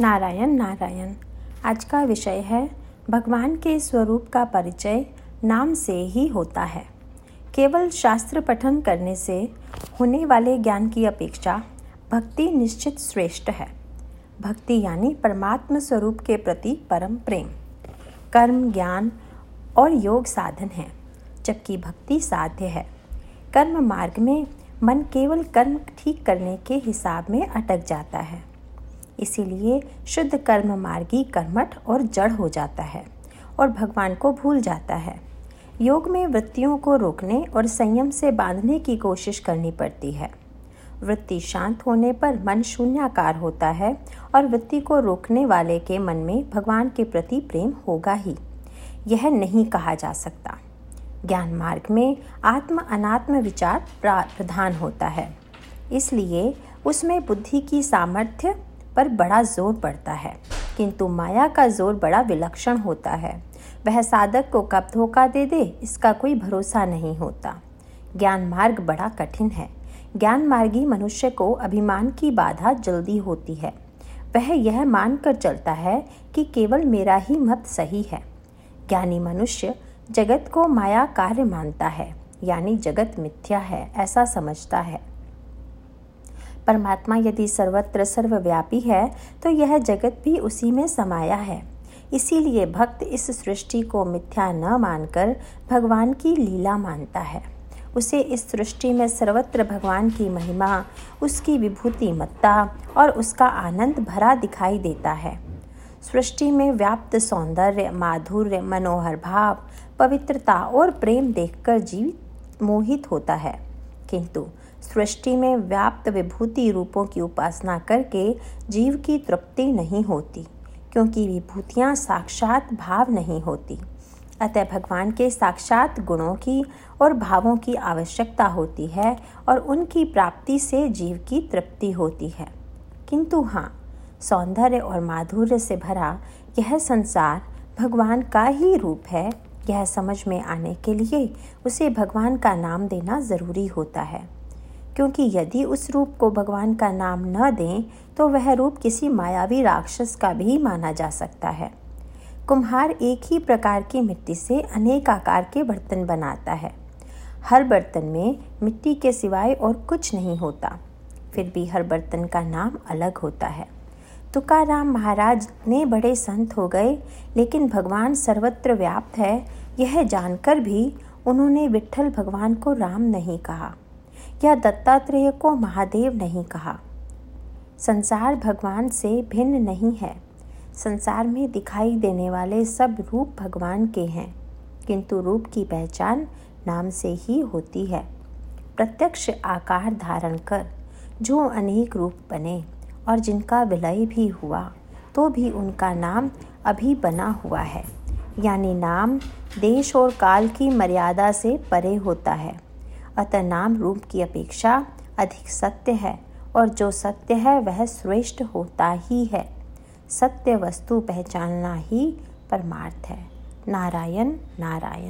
नारायण नारायण। आज का विषय है, भगवान के स्वरूप का परिचय नाम से ही होता है। केवल शास्त्र पठन करने से होने वाले ज्ञान की अपेक्षा भक्ति निश्चित श्रेष्ठ है। भक्ति यानी परमात्म स्वरूप के प्रति परम प्रेम। कर्म, ज्ञान और योग साधन है, जबकि भक्ति साध्य है। कर्म मार्ग में मन केवल कर्म ठीक करने के हिसाब में अटक जाता है। इसीलिए शुद्ध कर्म मार्गी कर्मठ और जड़ हो जाता है और भगवान को भूल जाता है। योग में वृत्तियों को रोकने और संयम से बांधने की कोशिश करनी पड़ती है। वृत्ति शांत होने पर मन शून्याकार होता है और वृत्ति को रोकने वाले के मन में भगवान के प्रति प्रेम होगा ही। यह नहीं कहा जा सकता। ज्ञान मार्ग में आत्म अनात्म विचार प्रधान होता है। इसलिए उसमें बुद्धि की सामर्थ्य पर बड़ा ज़ोर पड़ता है, किंतु माया का ज़ोर बड़ा विलक्षण होता है। वह साधक को कब धोखा दे दे, इसका कोई भरोसा नहीं होता। ज्ञान मार्ग बड़ा कठिन है। ज्ञान मार्गी मनुष्य को अभिमान की बाधा जल्दी होती है। वह यह मानकर चलता है कि केवल मेरा ही मत सही है। ज्ञानी मनुष्य जगत को माया कार्य मानता है, यानी जगत मिथ्या है, ऐसा समझता है। परमात्मा यदि सर्वत्र सर्वव्यापी है तो यह जगत भी उसी में समाया है। इसीलिए भक्त इस सृष्टि को मिथ्या न मानकर भगवान की लीला मानता है। उसे इस सृष्टि में सर्वत्र भगवान की महिमा, उसकी विभूति मत्ता और उसका आनंद भरा दिखाई देता है। सृष्टि में व्याप्त सौंदर्य, माधुर्य, मनोहर भाव, पवित्रता और प्रेम देखकर जीव मोहित होता है। किंतु सृष्टि में व्याप्त विभूति रूपों की उपासना करके जीव की तृप्ति नहीं होती, क्योंकि विभूतियाँ साक्षात भाव नहीं होती। अतः भगवान के साक्षात गुणों की और भावों की आवश्यकता होती है और उनकी प्राप्ति से जीव की तृप्ति होती है। किंतु हाँ सौंदर्य और माधुर्य से भरा यह संसार भगवान का ही रूप है। यह समझ में आने के लिए उसे भगवान का नाम देना ज़रूरी होता है। क्योंकि यदि उस रूप को भगवान का नाम न दें तो वह रूप किसी मायावी राक्षस का भी माना जा सकता है। कुम्हार एक ही प्रकार की मिट्टी से अनेक आकार के बर्तन बनाता है। हर बर्तन में मिट्टी के सिवाय और कुछ नहीं होता। फिर भी हर बर्तन का नाम अलग होता है। तुकाराम महाराज ने बड़े संत हो गए, लेकिन भगवान सर्वत्र व्याप्त है, यह जानकर भी उन्होंने विठल भगवान को राम नहीं कहा। या दत्तात्रेय को महादेव नहीं कहा? संसार भगवान से भिन्न नहीं है। संसार में दिखाई देने वाले सब रूप भगवान के हैं, किंतु रूप की पहचान नाम से ही होती है। प्रत्यक्ष आकार धारण कर जो अनेक रूप बने और जिनका विलय भी हुआ तो भी उनका नाम अभी बना हुआ है। यानी नाम देश और काल की मर्यादा से परे होता है। अतः नाम रूप की अपेक्षा अधिक सत्य है, और जो सत्य है वह श्रेष्ठ होता ही है। सत्य वस्तु पहचानना ही परमार्थ है। नारायण नारायण।